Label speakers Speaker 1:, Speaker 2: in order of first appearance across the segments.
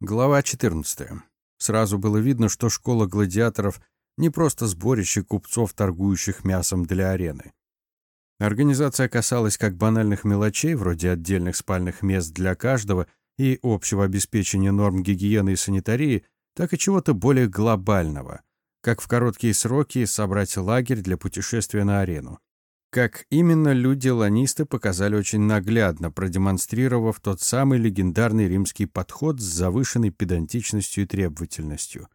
Speaker 1: Глава 14. Сразу было видно, что школа гладиаторов не просто сборище купцов, торгующих мясом для арены. Организация касалась как банальных мелочей, вроде отдельных спальных мест для каждого и общего обеспечения норм гигиены и санитарии, так и чего-то более глобального, как в короткие сроки собрать лагерь для путешествия на арену. Как именно люди-ланисты показали очень наглядно, продемонстрировав тот самый легендарный римский подход с завышенной педантичностью и требовательностью.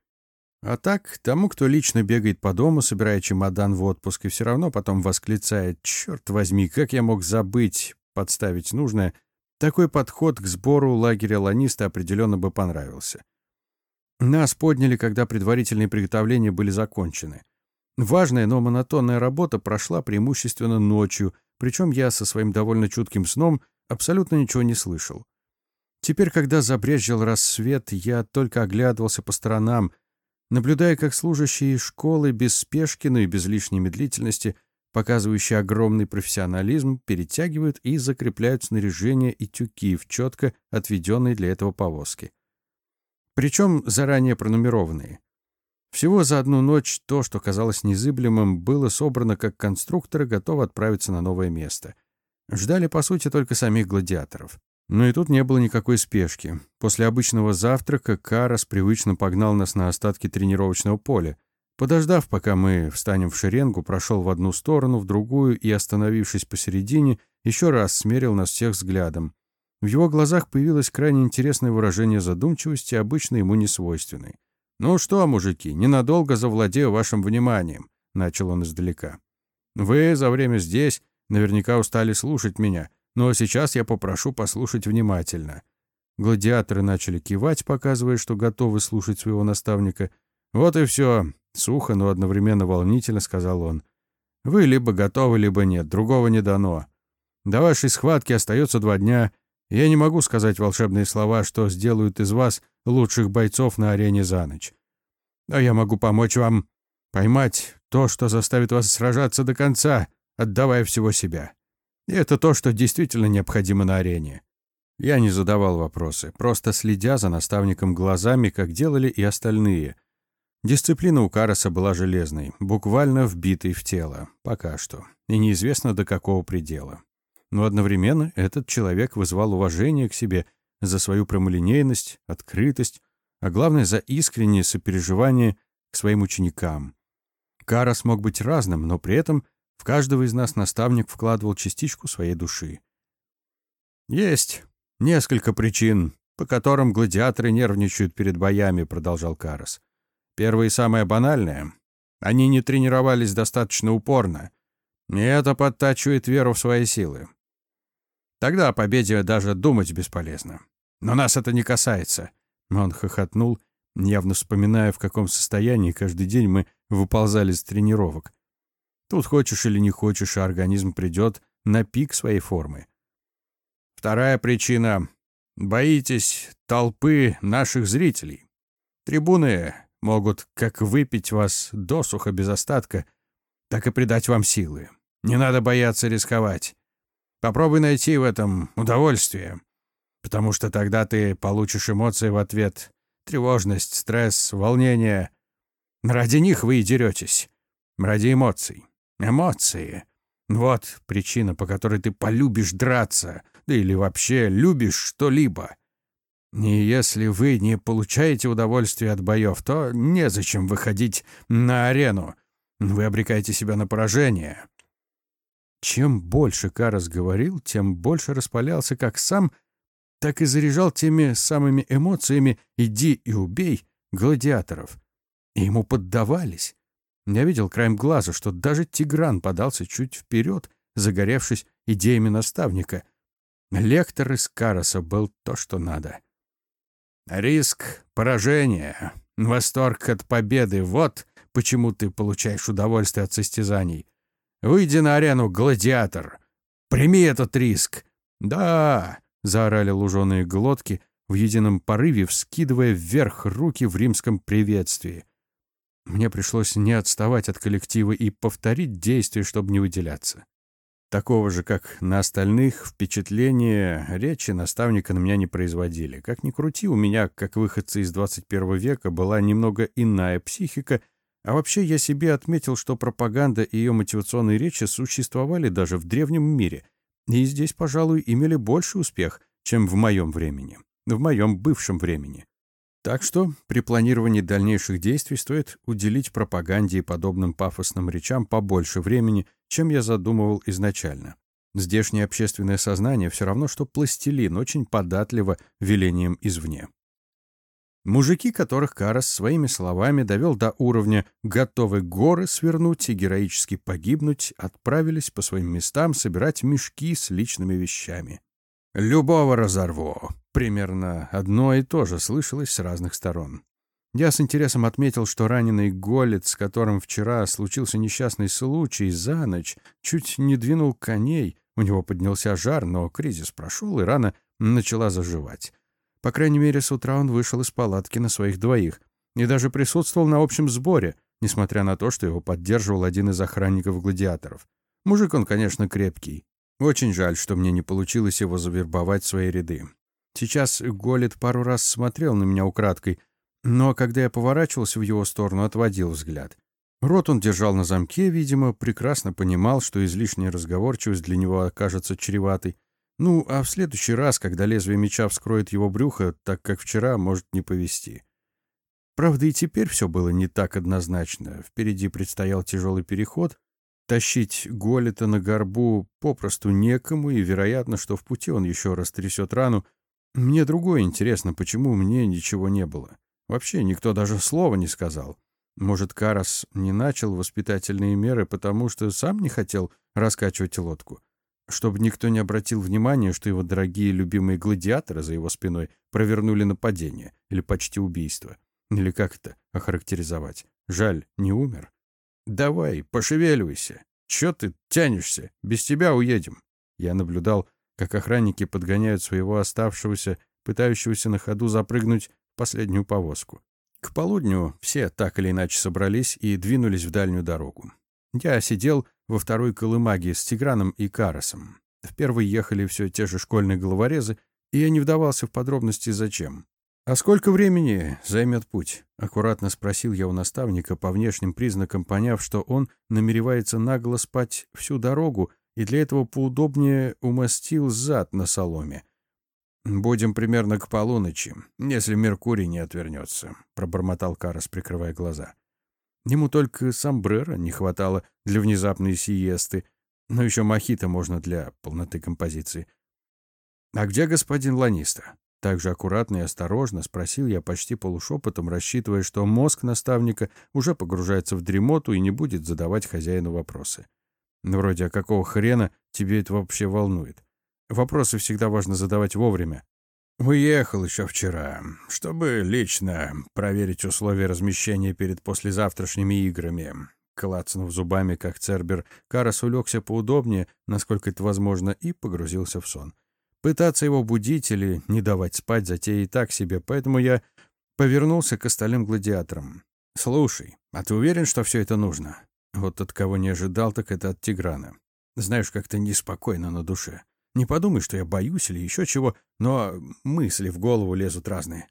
Speaker 1: А так, тому, кто лично бегает по дому, собирая чемодан в отпуск, и все равно потом восклицает «Черт возьми, как я мог забыть подставить нужное», такой подход к сбору лагеря ланиста определенно бы понравился. Нас подняли, когда предварительные приготовления были закончены. Важная, но монотонная работа прошла преимущественно ночью, причем я со своим довольно чутким сном абсолютно ничего не слышал. Теперь, когда забрезжил рассвет, я только оглядывался по сторонам, наблюдая, как служащие школы без спешки, но и без лишней медлительности, показывающие огромный профессионализм, перетягивают и закрепляют снаряжение и тюки в четко отведенной для этого повозки. Причем заранее пронумерованные. Всего за одну ночь то, что казалось незыблемым, было собрано как конструкторы, готовы отправиться на новое место. Ждали, по сути, только самих гладиаторов. Но и тут не было никакой спешки. После обычного завтрака Карас привычно погнал нас на остатки тренировочного поля. Подождав, пока мы встанем в шеренгу, прошел в одну сторону, в другую и, остановившись посередине, еще раз смерил нас всех взглядом. В его глазах появилось крайне интересное выражение задумчивости, обычно ему несвойственной. «Ну что, мужики, ненадолго завладею вашим вниманием», — начал он издалека. «Вы за время здесь наверняка устали слушать меня, но сейчас я попрошу послушать внимательно». Гладиаторы начали кивать, показывая, что готовы слушать своего наставника. «Вот и все», — сухо, но одновременно волнительно сказал он. «Вы либо готовы, либо нет, другого не дано. До вашей схватки остается два дня. Я не могу сказать волшебные слова, что сделают из вас лучших бойцов на арене за ночь. Но я могу помочь вам поймать то, что заставит вас сражаться до конца, отдавая всего себя. И это то, что действительно необходимо на арене. Я не задавал вопросы, просто следя за наставником глазами, как делали и остальные. Дисциплина у Караса была железной, буквально вбитой в тело, пока что, и неизвестно до какого предела. Но одновременно этот человек вызвал уважение к себе за свою прямолинейность, открытость, а главное, за искреннее сопереживание к своим ученикам. Карас мог быть разным, но при этом в каждого из нас наставник вкладывал частичку своей души. «Есть несколько причин, по которым гладиаторы нервничают перед боями», — продолжал Карас. «Первое и самое банальное — они не тренировались достаточно упорно, и это подтачивает веру в свои силы. Тогда о победе даже думать бесполезно. Но нас это не касается». Он хохотнул, явно вспоминая, в каком состоянии каждый день мы выползали с тренировок. Тут хочешь или не хочешь, а организм придет на пик своей формы. Вторая причина — боитесь толпы наших зрителей. Трибуны могут как выпить вас досуха без остатка, так и придать вам силы. Не надо бояться рисковать. Попробуй найти в этом удовольствие потому что тогда ты получишь эмоции в ответ. Тревожность, стресс, волнение. Ради них вы и деретесь. Ради эмоций. Эмоции. Вот причина, по которой ты полюбишь драться, да или вообще любишь что-либо. И если вы не получаете удовольствия от боев, то незачем выходить на арену. Вы обрекаете себя на поражение. Чем больше Карас говорил, тем больше распалялся как сам, так и заряжал теми самыми эмоциями «иди и убей» гладиаторов. И ему поддавались. Я видел краем глаза, что даже Тигран подался чуть вперед, загоревшись идеями наставника. Лектор из Караса был то, что надо. Риск поражения, восторг от победы — вот почему ты получаешь удовольствие от состязаний. Выйди на арену, гладиатор. Прими этот риск. Да, Заорали луженые глотки, в едином порыве вскидывая вверх руки в римском приветствии. Мне пришлось не отставать от коллектива и повторить действия, чтобы не выделяться. Такого же, как на остальных, впечатления речи наставника на меня не производили. Как ни крути, у меня, как выходца из 21 века, была немного иная психика, а вообще я себе отметил, что пропаганда и ее мотивационные речи существовали даже в древнем мире, и здесь, пожалуй, имели больший успех, чем в моем времени, в моем бывшем времени. Так что при планировании дальнейших действий стоит уделить пропаганде и подобным пафосным речам побольше времени, чем я задумывал изначально. Здешнее общественное сознание все равно, что пластилин, очень податливо велением извне. Мужики, которых Карас своими словами довел до уровня «готовы горы свернуть и героически погибнуть», отправились по своим местам собирать мешки с личными вещами. «Любого разорву», Примерно одно и то же слышалось с разных сторон. Я с интересом отметил, что раненый голец, с которым вчера случился несчастный случай, за ночь чуть не двинул коней. У него поднялся жар, но кризис прошел, и рана начала заживать. По крайней мере, с утра он вышел из палатки на своих двоих и даже присутствовал на общем сборе, несмотря на то, что его поддерживал один из охранников-гладиаторов. Мужик он, конечно, крепкий. Очень жаль, что мне не получилось его завербовать в свои ряды. Сейчас Голет пару раз смотрел на меня украдкой, но когда я поворачивался в его сторону, отводил взгляд. Рот он держал на замке, видимо, прекрасно понимал, что излишняя разговорчивость для него окажется чреватой. Ну, а в следующий раз, когда лезвие меча вскроет его брюхо, так как вчера, может не повести. Правда, и теперь все было не так однозначно. Впереди предстоял тяжелый переход. Тащить Голета на горбу попросту некому, и вероятно, что в пути он еще раз трясет рану, мне другое интересно, почему мне ничего не было. Вообще никто даже слова не сказал. Может, Карас не начал воспитательные меры, потому что сам не хотел раскачивать лодку? Чтобы никто не обратил внимания, что его дорогие любимые гладиаторы за его спиной провернули нападение или почти убийство. Или как это охарактеризовать? Жаль, не умер? Давай, пошевеливайся. Чё ты тянешься? Без тебя уедем. Я наблюдал как охранники подгоняют своего оставшегося, пытающегося на ходу запрыгнуть в последнюю повозку. К полудню все так или иначе собрались и двинулись в дальнюю дорогу. Я сидел во второй колымаге с Тиграном и Карасом. В первой ехали все те же школьные головорезы, и я не вдавался в подробности зачем. «А сколько времени займет путь?» — аккуратно спросил я у наставника, по внешним признакам поняв, что он намеревается нагло спать всю дорогу, и для этого поудобнее умастил зад на соломе. «Будем примерно к полуночи, если Меркурий не отвернется», — пробормотал Карас, прикрывая глаза. Ему только сомбрера не хватало для внезапной сиесты, но еще мохито можно для полноты композиции. «А где господин Ланиста?» Так же аккуратно и осторожно спросил я почти полушепотом, рассчитывая, что мозг наставника уже погружается в дремоту и не будет задавать хозяину вопросы. Вроде, а какого хрена тебе это вообще волнует? Вопросы всегда важно задавать вовремя. Уехал еще вчера, чтобы лично проверить условия размещения перед послезавтрашними играми. Клацнув зубами, как цербер, Карас улегся поудобнее, насколько это возможно, и погрузился в сон. Пытаться его будить или не давать спать затея и так себе, поэтому я повернулся к остальным гладиаторам. «Слушай, а ты уверен, что все это нужно? Вот от кого не ожидал, так это от Тиграна. Знаешь, как-то неспокойно на душе. Не подумай, что я боюсь или еще чего, но мысли в голову лезут разные.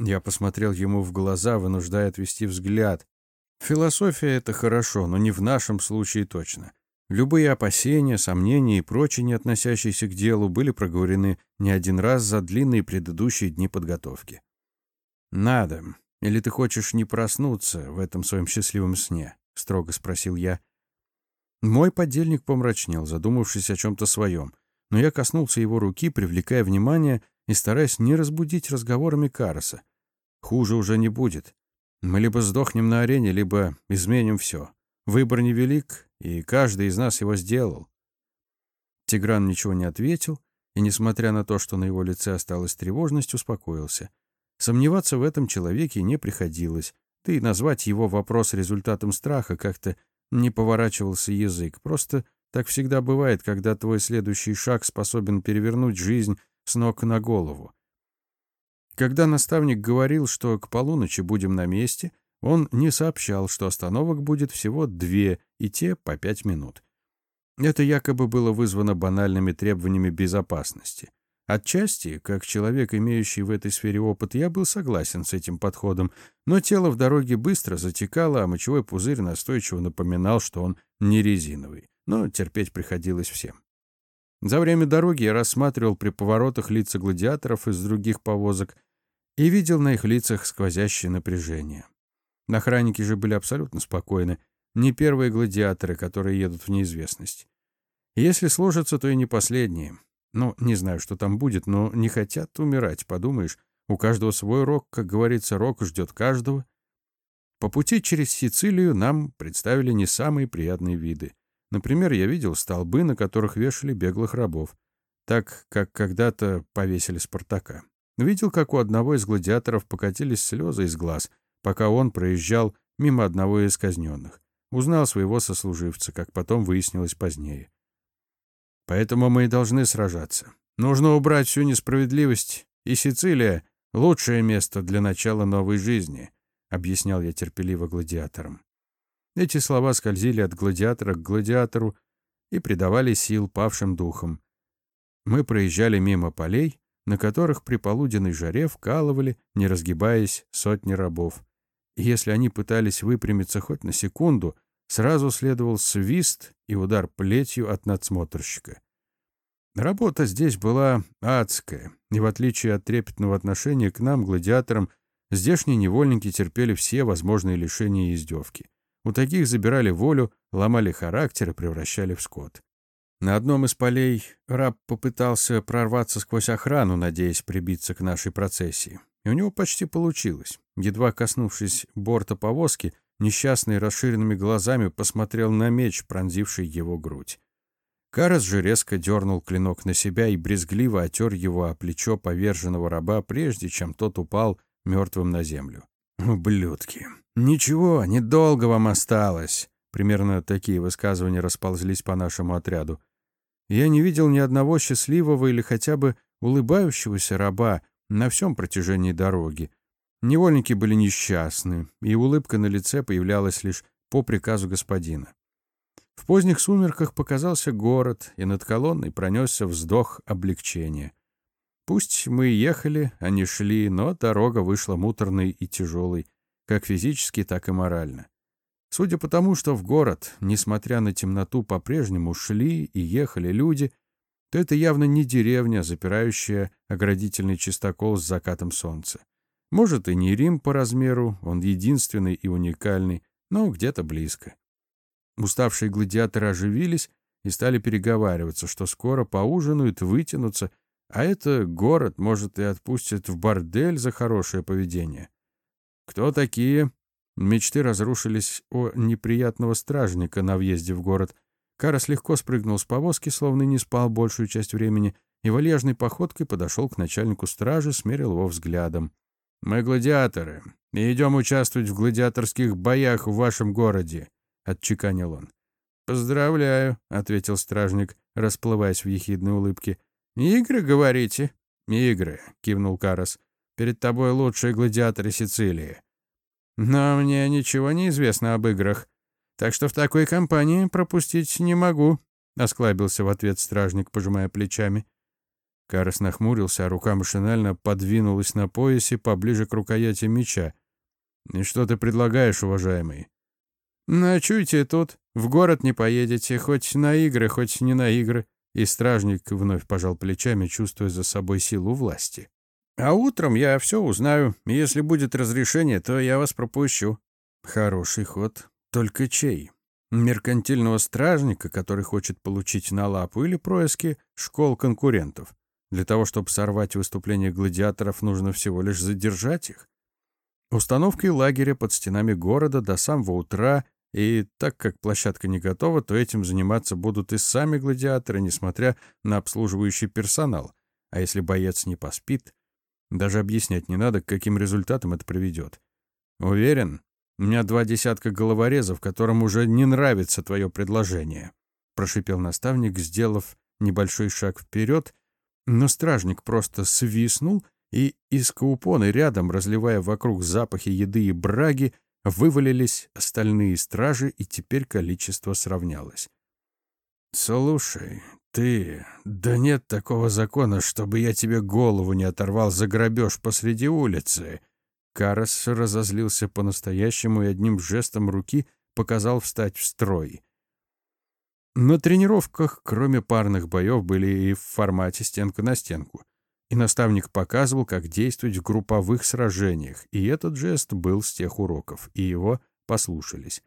Speaker 1: Я посмотрел ему в глаза, вынуждая отвести взгляд. Философия — это хорошо, но не в нашем случае точно. Любые опасения, сомнения и прочие, не относящиеся к делу, были проговорены не один раз за длинные предыдущие дни подготовки. «Надо. Или ты хочешь не проснуться в этом своем счастливом сне?» — строго спросил я. Мой подельник помрачнел, задумавшись о чем-то своем, но я коснулся его руки, привлекая внимание и стараясь не разбудить разговорами Караса. Хуже уже не будет. Мы либо сдохнем на арене, либо изменим все. Выбор невелик, и каждый из нас его сделал. Тигран ничего не ответил, и, несмотря на то, что на его лице осталась тревожность, успокоился. Сомневаться в этом человеке не приходилось. Да и назвать его вопрос результатом страха как-то не поворачивался язык. Просто так всегда бывает, когда твой следующий шаг способен перевернуть жизнь с ног на голову. Когда наставник говорил, что к полуночи будем на месте, он не сообщал, что остановок будет всего две, и те по пять минут. Это якобы было вызвано банальными требованиями безопасности. Отчасти, как человек, имеющий в этой сфере опыт, я был согласен с этим подходом, но тело в дороге быстро затекало, а мочевой пузырь настойчиво напоминал, что он не резиновый. Но терпеть приходилось всем. За время дороги я рассматривал при поворотах лица гладиаторов из других повозок и видел на их лицах сквозящее напряжение. Охранники же были абсолютно спокойны, не первые гладиаторы, которые едут в неизвестность. Если сложится, то и не последние. Ну, не знаю, что там будет, но не хотят умирать, подумаешь. У каждого свой рок, как говорится, рок ждет каждого. По пути через Сицилию нам представили не самые приятные виды. Например, я видел столбы, на которых вешали беглых рабов, так как когда-то повесили Спартака. Видел, как у одного из гладиаторов покатились слезы из глаз, пока он проезжал мимо одного из казненных. Узнал своего сослуживца, как потом выяснилось позднее. Поэтому мы и должны сражаться. Нужно убрать всю несправедливость, и Сицилия — лучшее место для начала новой жизни, — объяснял я терпеливо гладиаторам. Эти слова скользили от гладиатора к гладиатору и придавали сил павшим духам. Мы проезжали мимо полей, на которых при полуденной жаре вкалывали, не разгибаясь, сотни рабов. И если они пытались выпрямиться хоть на секунду, сразу следовал свист и удар плетью от надсмотрщика. Работа здесь была адская, и в отличие от трепетного отношения к нам, гладиаторам, здешние невольники терпели все возможные лишения и издевки. У таких забирали волю, ломали характер и превращали в скот. На одном из полей раб попытался прорваться сквозь охрану, надеясь прибиться к нашей процессии. И у него почти получилось. Едва коснувшись борта повозки, несчастный расширенными глазами посмотрел на меч, пронзивший его грудь. Карас же резко дернул клинок на себя и брезгливо отер его о плечо поверженного раба, прежде чем тот упал мертвым на землю. «Ублюдки! Ничего, недолго вам осталось!» Примерно такие высказывания расползлись по нашему отряду. Я не видел ни одного счастливого или хотя бы улыбающегося раба на всем протяжении дороги. Невольники были несчастны, и улыбка на лице появлялась лишь по приказу господина. В поздних сумерках показался город, и над колонной пронесся вздох облегчения. Пусть мы ехали, а не шли, но дорога вышла муторной и тяжелой, как физически, так и морально. Судя по тому, что в город, несмотря на темноту, по-прежнему шли и ехали люди, то это явно не деревня, запирающая оградительный чистокол с закатом солнца. Может, и не Рим по размеру, он единственный и уникальный, но где-то близко. Уставшие гладиаторы оживились и стали переговариваться, что скоро поужинают, вытянутся, а это город, может, и отпустит в бордель за хорошее поведение. Кто такие? Мечты разрушились о неприятного стражника на въезде в город. Карас легко спрыгнул с повозки, словно не спал большую часть времени, и вальяжной походкой подошел к начальнику стражи, смерил его взглядом. «Мы гладиаторы, и идем участвовать в гладиаторских боях в вашем городе», — отчеканил он. «Поздравляю», — ответил стражник, расплываясь в ехидной улыбке. «Игры, говорите?» «Игры», — кивнул Карас. «Перед тобой лучшие гладиаторы Сицилии». «Но мне ничего не известно об играх, так что в такой компании пропустить не могу», — осклабился в ответ стражник, пожимая плечами. Карас нахмурился, а рука машинально подвинулась на поясе поближе к рукояти меча. «И что ты предлагаешь, уважаемый?» «Ночуйте тут. В город не поедете, хоть на игры, хоть не на игры». И стражник вновь пожал плечами, чувствуя за собой силу власти. «А утром я все узнаю. Если будет разрешение, то я вас пропущу». «Хороший ход. Только чей? Меркантильного стражника, который хочет получить на лапу, или происки школ конкурентов?» Для того, чтобы сорвать выступление гладиаторов, нужно всего лишь задержать их. Установкой лагеря под стенами города до самого утра, и так как площадка не готова, то этим заниматься будут и сами гладиаторы, несмотря на обслуживающий персонал. А если боец не поспит, даже объяснять не надо, к каким результатам это приведет. Уверен, у меня два десятка головорезов, которым уже не нравится твое предложение, прошипел наставник, сделав небольшой шаг вперед но стражник просто свистнул, и из каупоны рядом, разливая вокруг запахи еды и браги, вывалились остальные стражи, и теперь количество сравнялось. «Слушай, ты... Да нет такого закона, чтобы я тебе голову не оторвал за грабеж посреди улицы!» Карас разозлился по-настоящему и одним жестом руки показал встать в строй. На тренировках, кроме парных боев, были и в формате стенка на стенку. И наставник показывал, как действовать в групповых сражениях, и этот жест был с тех уроков, и его послушались.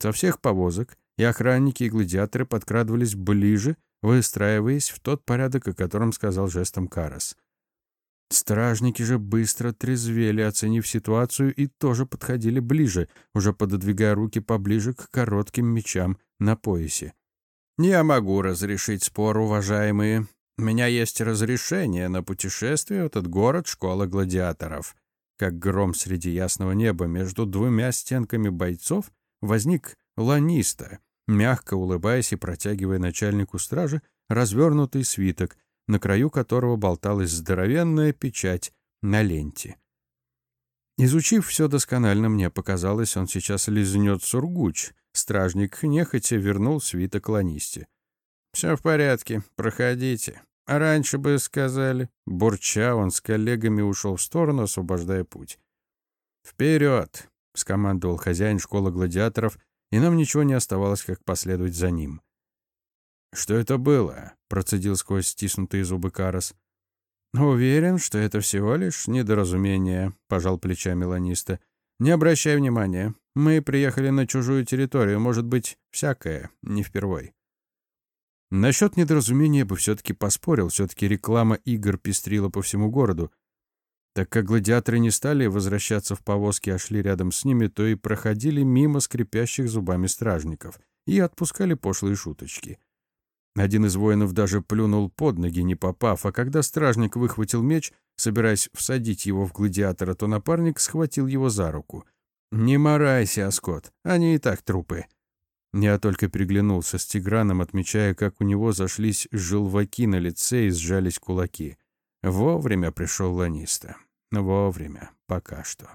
Speaker 1: Со всех повозок и охранники, и гладиаторы подкрадывались ближе, выстраиваясь в тот порядок, о котором сказал жестом Карас. Стражники же быстро трезвели, оценив ситуацию, и тоже подходили ближе, уже пододвигая руки поближе к коротким мечам на поясе. «Я могу разрешить спор, уважаемые. У меня есть разрешение на путешествие в этот город школы гладиаторов». Как гром среди ясного неба между двумя стенками бойцов возник ланиста, мягко улыбаясь и протягивая начальнику стражи развернутый свиток, на краю которого болталась здоровенная печать на ленте. Изучив все досконально, мне показалось, он сейчас лизнет сургуч. Стражник нехотя вернул свиток ланисте. «Все в порядке, проходите. А раньше бы сказали». Бурча, он с коллегами ушел в сторону, освобождая путь. «Вперед!» — скомандовал хозяин школы гладиаторов, и нам ничего не оставалось, как последовать за ним. «Что это было?» — процедил сквозь стиснутые зубы Карас. «Уверен, что это всего лишь недоразумение», — пожал плечами Ланиста. «Не обращай внимания. Мы приехали на чужую территорию. Может быть, всякое, не впервой». Насчет недоразумения бы все-таки поспорил. Все-таки реклама игр пестрила по всему городу. Так как гладиаторы не стали возвращаться в повозки, а шли рядом с ними, то и проходили мимо скрипящих зубами стражников и отпускали пошлые шуточки. Один из воинов даже плюнул под ноги, не попав, а когда стражник выхватил меч, собираясь всадить его в гладиатора, то напарник схватил его за руку. «Не морайся, Аскот, они и так трупы». Я только переглянулся с Тиграном, отмечая, как у него зашлись желваки на лице и сжались кулаки. Вовремя пришел Ланиста. Вовремя, пока что.